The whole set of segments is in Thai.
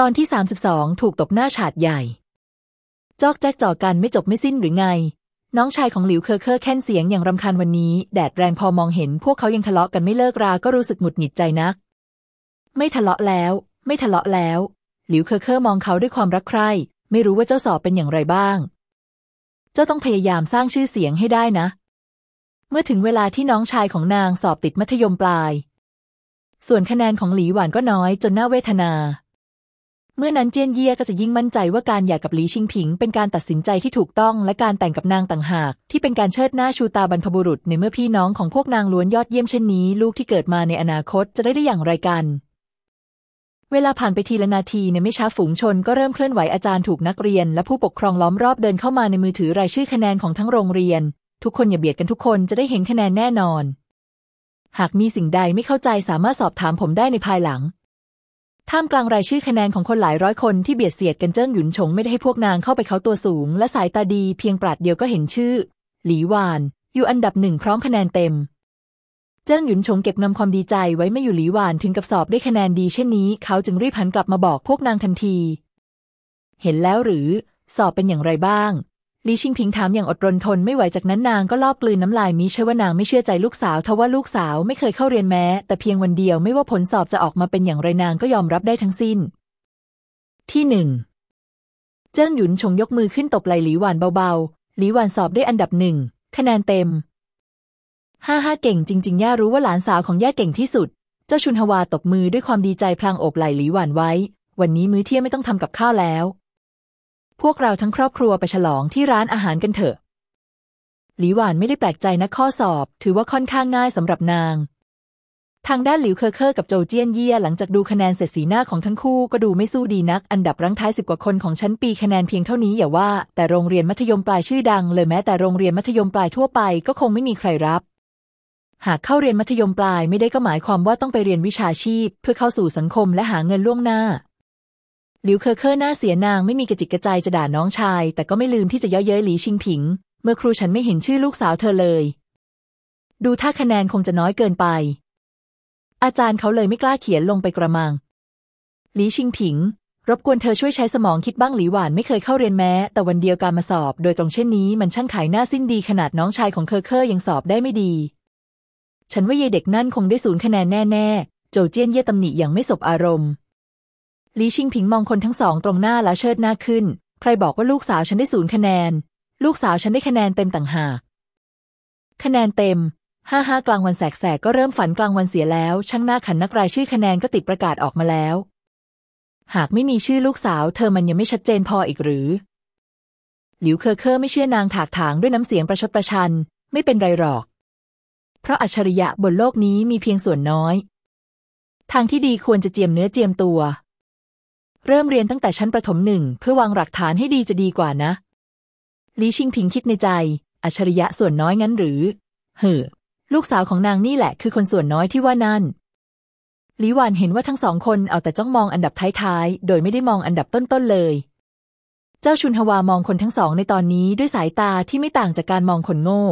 ตอนที่ 32 ถูกตบหน้าฉาดใหญ่ จ้อกแจ้กจอแจกันไม่จบไม่สิ้นหรือไง น้องชายของหลิวเคอเคอร์แค้นเสียงอย่างรำคาญวันนี้ แดดแรงพอมองเห็น พวกเขายังทะเลาะกันไม่เลิกราก็รู้สึกหงุดหงิดใจนัก ไม่ทะเลาะแล้ว ไม่ทะเลาะแล้ว หลิวเคอเคอร์มองเขาด้วยความรักใคร่ ไม่รู้ว่าเจ้าสอบเป็นอย่างไรบ้าง เจ้าต้องพยายามสร้างชื่อเสียงให้ได้นะ เมื่อถึงเวลาที่น้องชายของนางสอบติดมัธยมปลาย ส่วนคะแนนของหลีหวานก็น้อยจนน่าเวทนา เมื่อนั้นเจียนเย่ก็จะยิ่งมั่นใจว่าการหย่ากับหลีชิงผิง เป็นการตัดสินใจที่ถูกต้องและการแต่งกับนางต่างหาก ที่เป็นการเชิดหน้าชูตาบรรพบุรุษ ในเมื่อพี่น้องของพวกนางล้วนยอดเยี่ยมเช่นนี้ ลูกที่เกิดมาในอนาคตจะได้ได้อย่างไรกันเวลาผ่านไปทีละนาทีในไม่ช้าฝูงชนก็เริ่มเคลื่อนไหวอาจารย์ถูกนักเรียน และผู้ปกครองล้อมรอบเดินเข้ามาในมือถือรายชื่อคะแนนของทั้งโรงเรียน ทุกคนอย่าเบียดกันทุกคนจะได้เห็นคะแนนแน่นอน หากมีสิ่งใดไม่เข้าใจสามารถสอบถามผมได้ในภายหลัง ท่ามกลางรายชื่อคะแนนของคนหลายร้อยคนที่เบียดเสียดกันเจิ้งหยุนชงไม่ได้ให้พวกนางเข้าไปเขาตัวสูง และสายตาดีเพียงปราดเดียวก็เห็นชื่อ หลีหวาน อยู่อันดับหนึ่งพร้อมคะแนนเต็ม เจิ้งหยุนชงเก็บนำความดีใจไว้ไม่อยู่หลีหวานถึงกับสอบได้คะแนนดีเช่นนี้เขาจึงรีบหันกลับมาบอกพวกนางทันที เห็นแล้วหรือ สอบเป็นอย่างไรบ้าง ลีชิงพิงถามอย่างอดรนทนไม่ไหวจากนั้นนางก็ลอบกลืนน้ำลายมิใช่ว่านางไม่เชื่อใจลูกสาวทว่าลูกสาวไม่เคยเข้าเรียนแม้ แต่เพียงวันเดียวไม่ว่าผลสอบจะออกมาเป็นอย่างไรนางก็ยอมรับได้ทั้งสิ้น ที่หนึ่งเจิ้งหยุนชงยกมือขึ้นตบไหล่หลีหวานเบาๆ หลีหวานสอบได้อันดับหนึ่งคะแนนเต็มห้าห้าเก่งจริง ๆ ย่ารู้ว่าหลานสาวของย่าเก่งที่สุด เจ้าชุนฮวาตบมือด้วยความดีใจพลางโอบไหล่หลีหวานไว้ วันนี้มื้อเที่ยงไม่ต้องทำกับข้าวแล้ว พวกเราทั้งครอบครัวไปฉลองที่ร้านอาหารกันเถอะ หลิหวานไม่ได้แปลกใจนะข้อสอบ ถือว่าค่อนข้างง่ายสำหรับนาง ทางด้านหลิวเคอเคอร์กับโจเจียนเยี่ยหลังจากดูคะแนนเสร็จสีหน้าของทั้งคู่ก็ดูไม่สู้ดีนัก อันดับรั้งท้ายสิบกว่าคนของชั้นปีคะแนนเพียงเท่านี้อย่าว่า แต่โรงเรียนมัธยมปลายชื่อดัง เลยแม้แต่โรงเรียนมัธยมปลายทั่วไปก็คงไม่มีใครรับหากเข้าเรียนมัธยมปลายไม่ได้ก็หมายความว่าต้องไปเรียนวิชาชีพ เพื่อเข้าสู่สังคมและหาเงินล่วงหน้า หลิวเคอเคอร์หน้าเสียนางไม่มีกระจิตกระใจจะด่าน้องชาย แต่ก็ไม่ลืมที่จะเยาะเย้ยหลีชิงผิง เมื่อครูฉันไม่เห็นชื่อลูกสาวเธอเลย ดูถ้าคะแนนคงจะน้อยเกินไป อาจารย์เขาเลยไม่กล้าเขียนลงไปกระมัง หลีชิงผิง รบกวนเธอช่วยใช้สมองคิดบ้างหลีหวานไม่เคยเข้าเรียนแม้ แต่วันเดียวการมาสอบ โดยตรงเช่นนี้มันช่างขายหน้าสิ้นดีขนาดน้องชายของเคอเคอร์ยังสอบได้ไม่ดี ฉันว่ายายเด็กนั่นคงได้ศูนย์คะแนนแน่ๆโจเจี้ยนเย่ตำหนิอย่างไม่สบอารมณ์ ลีชิงผิงมองคนทั้งสองตรงหน้าแล้วเชิดหน้าขึ้น ใครบอกว่าลูกสาวฉันได้ศูนย์คะแนน ลูกสาวฉันได้คะแนนเต็มต่างหาก คะแนนเต็มห้าห้ากลางวันแสกๆก็เริ่มฝันกลางวันเสียแล้ว ช่างหน้าขันนักรายชื่อคะแนนก็ติดประกาศออกมาแล้ว หากไม่มีชื่อลูกสาว เธอมันยังไม่ชัดเจนพออีกหรือ หลิวเคอเคอร์ไม่เชื่อนางถากถางด้วยน้ำเสียงประชดประชัน ไม่เป็นไรหรอก เพราะอัจฉริยะบนโลกนี้มีเพียงส่วนน้อย ทางที่ดีควรจะเจียมเนื้อเจียมตัว เริ่มเรียนตั้งแต่ชั้นประถมหนึ่งเพื่อวางหลักฐานให้ดีจะดีกว่านะลีชิงพิงคิดในใจ อัจฉริยะส่วนน้อยงั้นหรือ เห่อลูกสาวของนางนี่แหละคือคนส่วนน้อยที่ว่านั่นลีหวานเห็นว่าทั้งสองคนเอาแต่จ้องมองอันดับท้ายๆ โดยไม่ได้มองอันดับต้นๆเลย เจ้าชุนฮวามองคนทั้งสองในตอนนี้ด้วยสายตาที่ไม่ต่างจากการมองคนโง่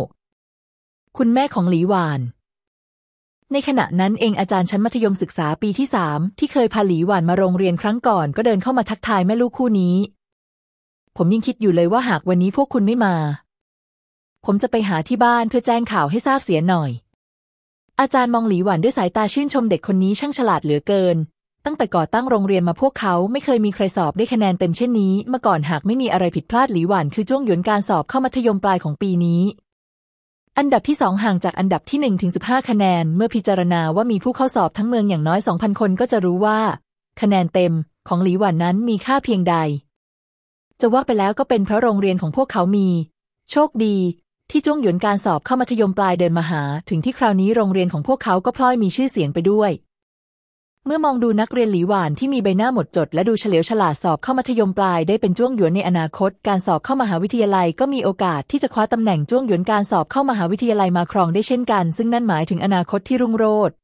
คุณแม่ของหลีหวาน ในขณะนั้นเองอาจารย์ชั้นมัธยมศึกษาปีที่สามที่เคยพาหลีหวานมาโรงเรียนครั้งก่อน ก็เดินเข้ามาทักทายแม่ลูกคู่นี้ ผมยิ่งคิดอยู่เลยว่าหากวันนี้พวกคุณไม่มา ผมจะไปหาที่บ้านเพื่อแจ้งข่าวให้ทราบเสียหน่อย อาจารย์มองหลีหวานด้วยสายตาชื่นชมเด็กคนนี้ช่างฉลาดเหลือเกิน ตั้งแต่ก่อตั้งโรงเรียนมาพวกเขาไม่เคยมีใครสอบได้คะแนนเต็มเช่นนี้มื่อก่อนหากไม่มีอะไรผิดพลาดหลีหวานคือจ้วงหยวนการสอบเข้ามัธยมปลายของปีนี้ อันดับที่สองห่างจากอันดับที่หนึ่งถึงสิบห้าคะแนน เมื่อพิจารณาว่ามีผู้เข้าสอบทั้งเมืองอย่างน้อยสองพันคนก็จะรู้ว่า คะแนนเต็มของหลีหวันนั้นมีค่าเพียงใด จะว่าไปแล้วก็เป็นเพราะโรงเรียนของพวกเขามี โชคดี ที่จ้วงหยวนการสอบเข้ามัธยมปลายเดินมาหา ถึงที่คราวนี้โรงเรียนของพวกเขาก็พลอยมีชื่อเสียงไปด้วย เมื่อมองดูนักเรียนหลีหวานที่มีใบหน้าหมดจด และดูเฉลียวฉลาดสอบเข้ามัธยมปลายได้เป็นจ้วงหยวนในอนาคต การสอบเข้ามหาวิทยาลัยก็มีโอกาสที่จะคว้าตำแหน่งจ้วงหยวนการสอบเข้ามหาวิทยาลัยมาครองได้เช่นกัน ซึ่งนั่นหมายถึงอนาคตที่รุ่งโรจน์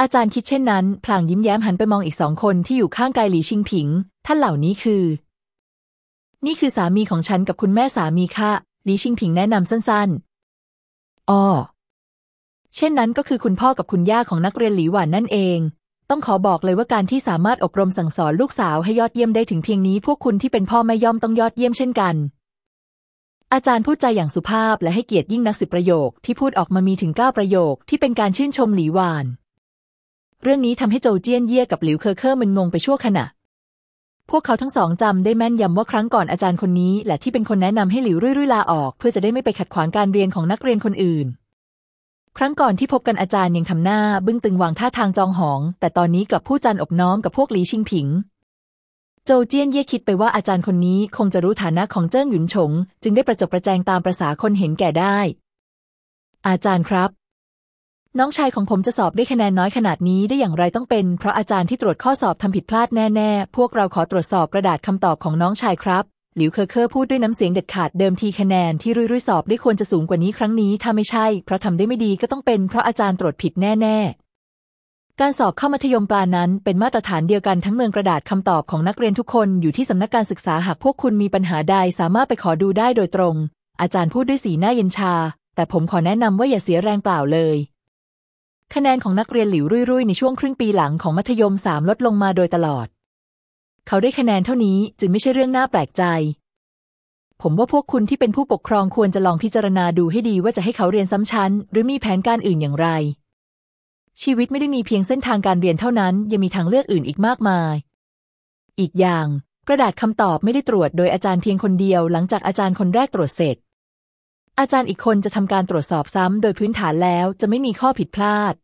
อาจารย์คิดเช่นนั้น พลางยิ้มแย้มหันไปมองอีกสองคนที่อยู่ข้างกายหลีชิงผิง ท่านเหล่านี้คือ นี่คือสามีของฉันกับคุณแม่สามีค่ะหลีชิงผิงแนะนำสั้นๆอ๋อเช่นนั้นก็คือคุณพ่อกับคุณย่าของนักเรียนหลีหวานนั่นเอง ต้องขอบอกเลยว่าการที่สามารถอบรมสั่งสอนลูกสาวให้ยอดเยี่ยมได้ถึงเพียงนี้ พวกคุณที่เป็นพ่อแม่ย่อมต้องยอดเยี่ยมเช่นกัน อาจารย์พูดใจอย่างสุภาพและให้เกียรติยิ่งนักสิบประโยคที่พูดออกมามีถึงเก้าประโยคที่เป็นการชื่นชมหลีหวาน เรื่องนี้ทำให้โจเจี้ยนเย่กับหลิวเคอเคอร์มึนงงไปชั่วขณะ พวกเขาทั้งสองจำได้แม่นยำว่าครั้งก่อนอาจารย์คนนี้แหละที่เป็นคนแนะนำให้หลิวรุ่ยรุ่ยลาออก เพื่อจะได้ไม่ไปขัดขวางการเรียนของนักเรียนคนอื่น ครั้งก่อนที่พบกันอาจารย์ยังทำหน้า บึ้งตึงวางท่าทางจองหอง แต่ตอนนี้กลับพูดจันอบน้อมกับพวกหลีชิงผิง โจเจี้ยนเย่คิดไปว่าอาจารย์คนนี้คงจะรู้ฐานะของเจิ้งหยุนฉง จึงได้ประจบประแจงตามประษาคนเห็นแก่ได้ อาจารย์ครับ น้องชายของผมจะสอบได้คะแนนน้อยขนาดนี้ได้อย่างไรต้องเป็น เพราะอาจารย์ที่ตรวจข้อสอบทำผิดพลาดแน่ๆ พวกเราขอตรวจสอบกระดาษคำตอบของน้องชายครับ หลิวเคอเคอร์พูดด้วยน้ำเสียงเด็ดขาดเดิมทีคะแนนที่รุ่ยๆสอบได้ควรจะสูงกว่านี้ครั้งนี้ถ้าไม่ใช่ เพราะทำได้ไม่ดีก็ต้องเป็นเพราะอาจารย์ตรวจผิดแน่ๆ การสอบเข้ามัธยมปลายนั้นเป็นมาตรฐานเดียวกันทั้งเมืองกระดาษคำตอบของนักเรียนทุกคนอยู่ที่สำนักการศึกษาหากพวกคุณมีปัญหาใดสามารถไปขอดูได้โดยตรง อาจารย์พูดด้วยสีหน้าเย็นชา แต่ผมขอแนะนำว่าอย่าเสียแรงเปล่าเลยคะแนนของนักเรียนหลิวรุ่ยๆ ในช่วงครึ่งปีหลังของมัธยมสามลดลงมาโดยตลอด เขาได้คะแนนเท่านี้จึงไม่ใช่เรื่องน่าแปลกใจ ผมว่าพวกคุณที่เป็นผู้ปกครองควรจะลองพิจารณาดูให้ดีว่าจะให้เขาเรียนซ้ำชั้น หรือมีแผนการอื่นอย่างไร ชีวิตไม่ได้มีเพียงเส้นทางการเรียนเท่านั้น ยังมีทางเลือกอื่นอีกมากมาย อีกอย่าง กระดาษคำตอบไม่ได้ตรวจโดยอาจารย์เพียงคนเดียว หลังจากอาจารย์คนแรกตรวจเสร็จ อาจารย์อีกคนจะทำการตรวจสอบซ้ำโดยพื้นฐานแล้วจะไม่มีข้อผิดพลาด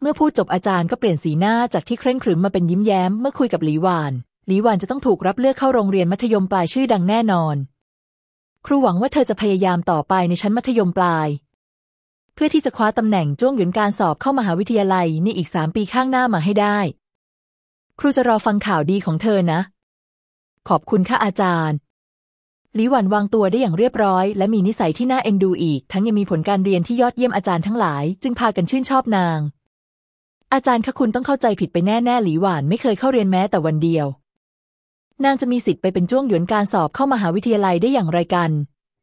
เมื่อพูดจบอาจารย์ก็เปลี่ยนสีหน้าจากที่เคร่งขรึมมาเป็นยิ้มแย้มเมื่อคุยกับหลีหวาน หลีหวานจะต้องถูกรับเลือกเข้าโรงเรียนมัธยมปลายชื่อดังแน่นอน ครูหวังว่าเธอจะพยายามต่อไปในชั้นมัธยมปลาย เพื่อที่จะคว้าตำแหน่งจ้วงหยุนการสอบเข้ามหาวิทยาลัยในอีกสามปีข้างหน้ามาให้ได้ ครูจะรอฟังข่าวดีของเธอนะ ขอบคุณค่ะอาจารย์หลีหวันวางตัวได้อย่างเรียบร้อย และมีนิสัยที่น่าเอ็นดูอีก ทั้งยังมีผลการเรียนที่ยอดเยี่ยมอาจารย์ทั้งหลาย จึงพากันชื่นชอบนางอาจารย์คะคุณต้องเข้าใจผิดไปแน่ ๆ หลีหวานไม่เคยเข้าเรียนแม้แต่วันเดียว นางจะมีสิทธิ์ไปเป็นจ้วงหยวนการสอบเข้ามหาวิทยาลัยได้อย่างไรกัน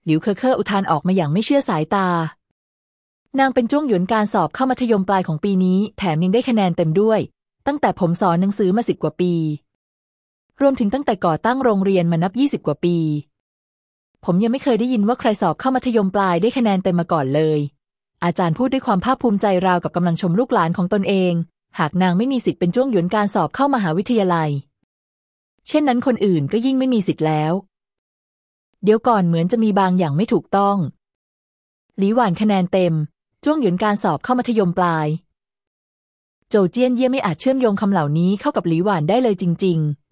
หลิวเคอเคอร์อุทานออกมาอย่างไม่เชื่อสายตา นางเป็นจ้วงหยวนการสอบเข้ามัธยมปลายของปีนี้ แถมยังได้คะแนนเต็มด้วย ตั้งแต่ผมสอนหนังสือมาสิบกว่าปี รวมถึงตั้งแต่ก่อตั้งโรงเรียนมานับยี่สิบกว่าปี ผมยังไม่เคยได้ยินว่าใครสอบเข้ามัธยมปลายได้คะแนนเต็มมาก่อนเลย อาจารย์พูดด้วยความภาคภูมิใจราวกับกำลังชมลูกหลานของตนเอง หากนางไม่มีสิทธิ์เป็นจ้วงหยวนการสอบเข้ามหาวิทยาลัย เช่นนั้นคนอื่นก็ยิ่งไม่มีสิทธิ์แล้ว เดี๋ยวก่อนเหมือนจะมีบางอย่างไม่ถูกต้อง หลีหวานคะแนนเต็ม จ้วงหยวนการสอบเข้ามัธยมปลาย โจเจี้ยนเย่ไม่อาจเชื่อมโยงคำเหล่านี้เข้ากับหลีหวานได้เลยจริง ๆ